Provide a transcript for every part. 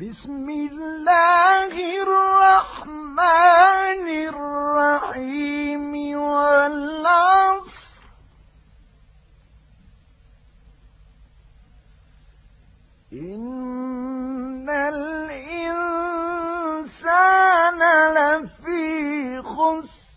بسم الله الرحمن الرحيم والعصر. إن الإنسان لفي خسر.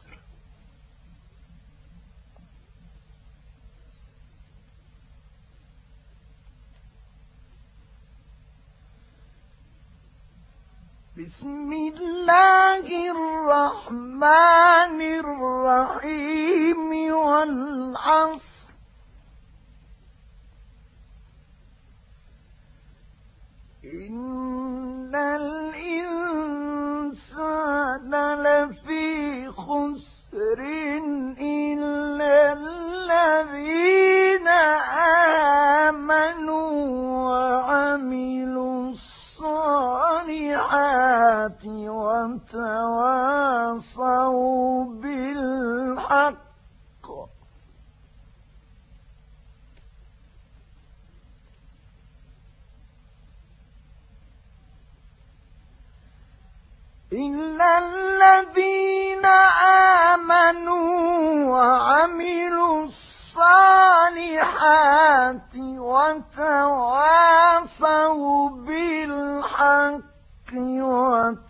بسم الله الرحمن الرحيم والعصر. إن الإنسان لفي خسر. وتواصوا بالحق إلا الذين آمنوا وعملوا الصالحات وتواصوا بالحق وتواصوا